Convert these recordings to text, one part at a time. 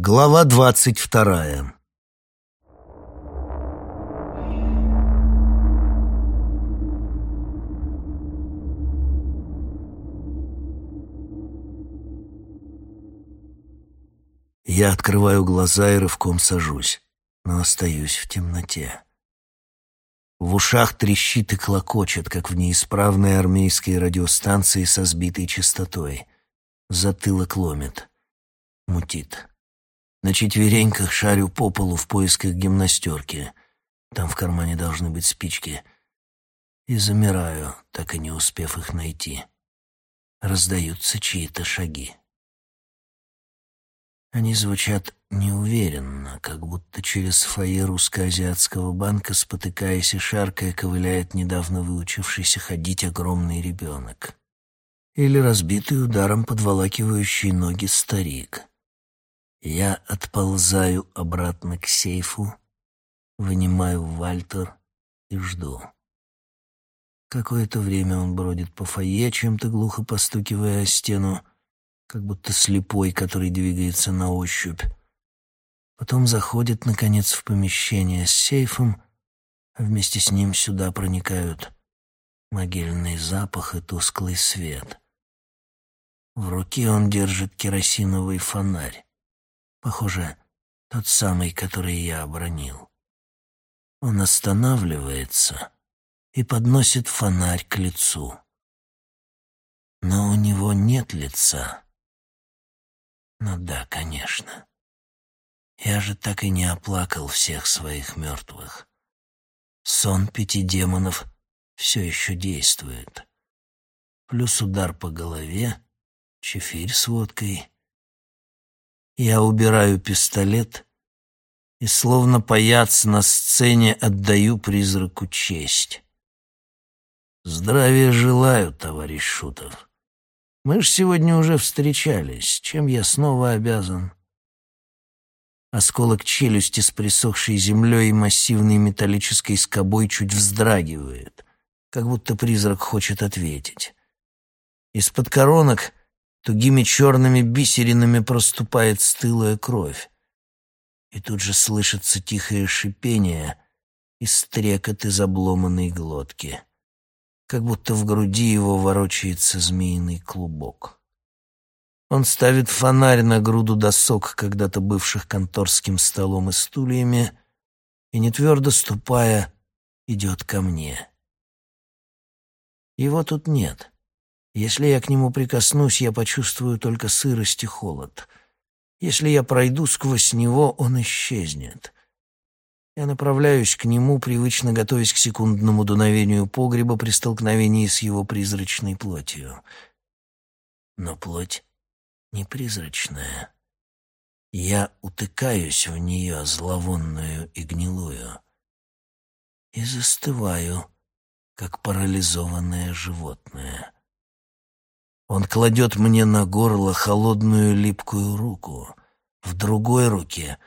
Глава двадцать вторая Я открываю глаза и рывком сажусь, но остаюсь в темноте. В ушах трещит и клокочет, как в неисправной армейской радиостанции со сбитой частотой. Затылок ломит. Мутит. На четвереньках шарю по полу в поисках гимнастерки. Там в кармане должны быть спички. И замираю, так и не успев их найти. Раздаются чьи-то шаги. Они звучат неуверенно, как будто через фойе русско-азиатского банка, спотыкаясь и шаркая, ковыляет недавно выучившийся ходить огромный ребенок. Или разбитый ударом подволакивающий ноги старик. Я отползаю обратно к сейфу, вынимаю Вальтер и жду. Какое-то время он бродит по фойе, чем-то глухо постукивая о стену, как будто слепой, который двигается на ощупь. Потом заходит, наконец, в помещение с сейфом, а вместе с ним сюда проникают могильный запах и тусклый свет. В руке он держит керосиновый фонарь. Похоже, тот самый, который я обронил. Он останавливается и подносит фонарь к лицу. Но у него нет лица. Ну да, конечно. Я же так и не оплакал всех своих мертвых. Сон пяти демонов все еще действует. Плюс удар по голове, чефирь с водкой. Я убираю пистолет и, словно паяц на сцене, отдаю призраку честь. Здравия желаю, товарищ Шутов. Мы ж сегодня уже встречались. Чем я снова обязан?» Осколок челюсти с присохшей землей и массивной металлической скобой чуть вздрагивает, как будто призрак хочет ответить. Из-под коронок тугими черными бисеринами проступает стылая кровь. И тут же слышится тихое шипение и стрекот из обломанной глотки как будто в груди его ворочается змеиный клубок. Он ставит фонарь на груду досок, когда-то бывших конторским столом и стульями, и, не твердо ступая, идет ко мне. Его тут нет. Если я к нему прикоснусь, я почувствую только сырость и холод. Если я пройду сквозь него, он исчезнет. Я направляюсь к нему, привычно готовясь к секундному дуновению погреба при столкновении с его призрачной плотью. Но плоть не призрачная. Я утыкаюсь в нее, зловонную и гнилую, и застываю, как парализованное животное. Он кладет мне на горло холодную липкую руку. В другой руке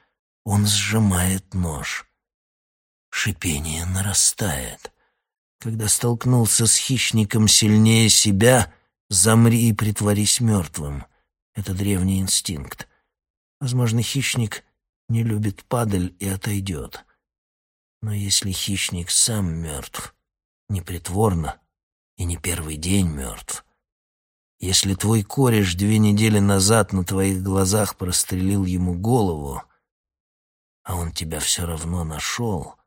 он сжимает нож — Шипение нарастает. Когда столкнулся с хищником сильнее себя, замри и притворись мертвым. Это древний инстинкт. Возможно, хищник не любит падаль и отойдет. Но если хищник сам мертв, непритворно и не первый день мертв, если твой кореш две недели назад на твоих глазах прострелил ему голову, а он тебя все равно нашел —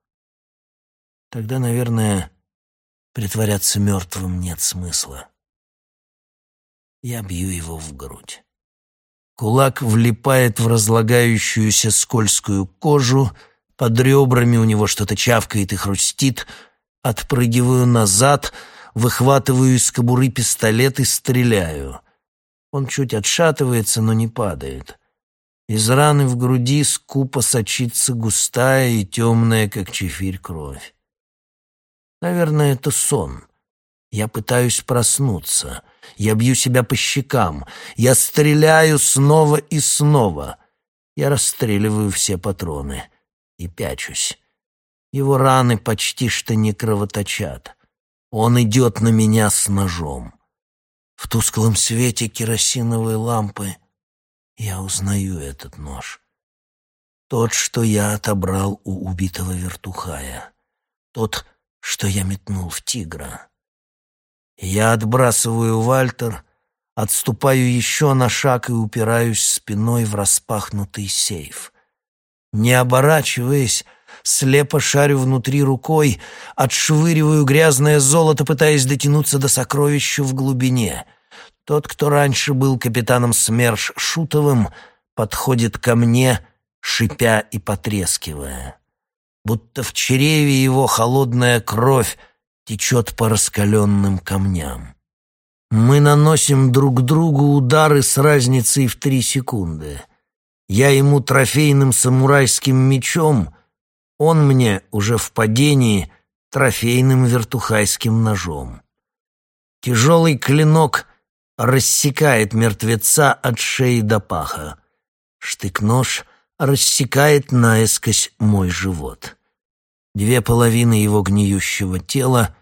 Тогда, наверное, притворяться мертвым нет смысла. Я бью его в грудь. Кулак влипает в разлагающуюся скользкую кожу, под ребрами у него что-то чавкает и хрустит. Отпрыгиваю назад, выхватываю из кобуры пистолет и стреляю. Он чуть отшатывается, но не падает. Из раны в груди скупо сочится густая и темная, как чефирь, кровь. Наверное, это сон. Я пытаюсь проснуться. Я бью себя по щекам. Я стреляю снова и снова. Я расстреливаю все патроны и пячусь. Его раны почти что не кровоточат. Он идет на меня с ножом. В тусклом свете керосиновой лампы я узнаю этот нож. Тот, что я отобрал у убитого вертухая. Тот, что я метнул в тигра. Я отбрасываю Вальтер, отступаю еще на шаг и упираюсь спиной в распахнутый сейф. Не оборачиваясь, слепо шарю внутри рукой, отшвыриваю грязное золото, пытаясь дотянуться до сокровища в глубине. Тот, кто раньше был капитаном СМЕРШ Шутовым, подходит ко мне, шипя и потрескивая. Будто в чреве его холодная кровь течет по раскаленным камням. Мы наносим друг другу удары с разницей в три секунды. Я ему трофейным самурайским мечом, он мне уже в падении трофейным вертухайским ножом. Тяжелый клинок рассекает мертвеца от шеи до паха. Штык-нож рассекает наискось мой живот. Две половины его гниющего тела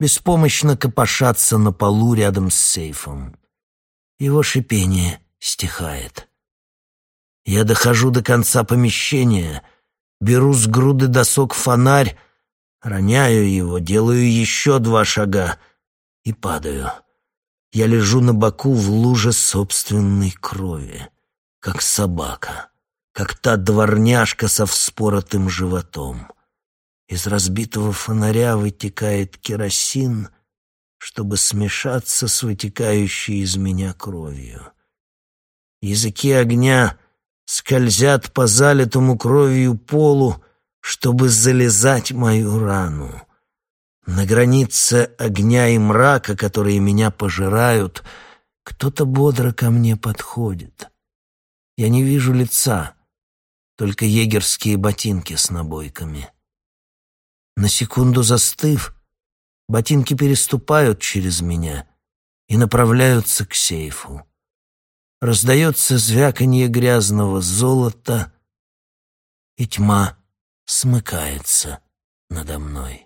беспомощно копошатся на полу рядом с сейфом. Его шипение стихает. Я дохожу до конца помещения, беру с груды досок фонарь, роняю его, делаю еще два шага и падаю. Я лежу на боку в луже собственной крови, как собака, как та дворняжка со вспоротым животом. Из разбитого фонаря вытекает керосин, чтобы смешаться с вытекающей из меня кровью. Языки огня скользят по залитому кровью полу, чтобы залезать мою рану. На границе огня и мрака, которые меня пожирают, кто-то бодро ко мне подходит. Я не вижу лица, только егерские ботинки с набойками. На секунду застыв, ботинки переступают через меня и направляются к сейфу. Раздается звяканье грязного золота, и тьма смыкается надо мной.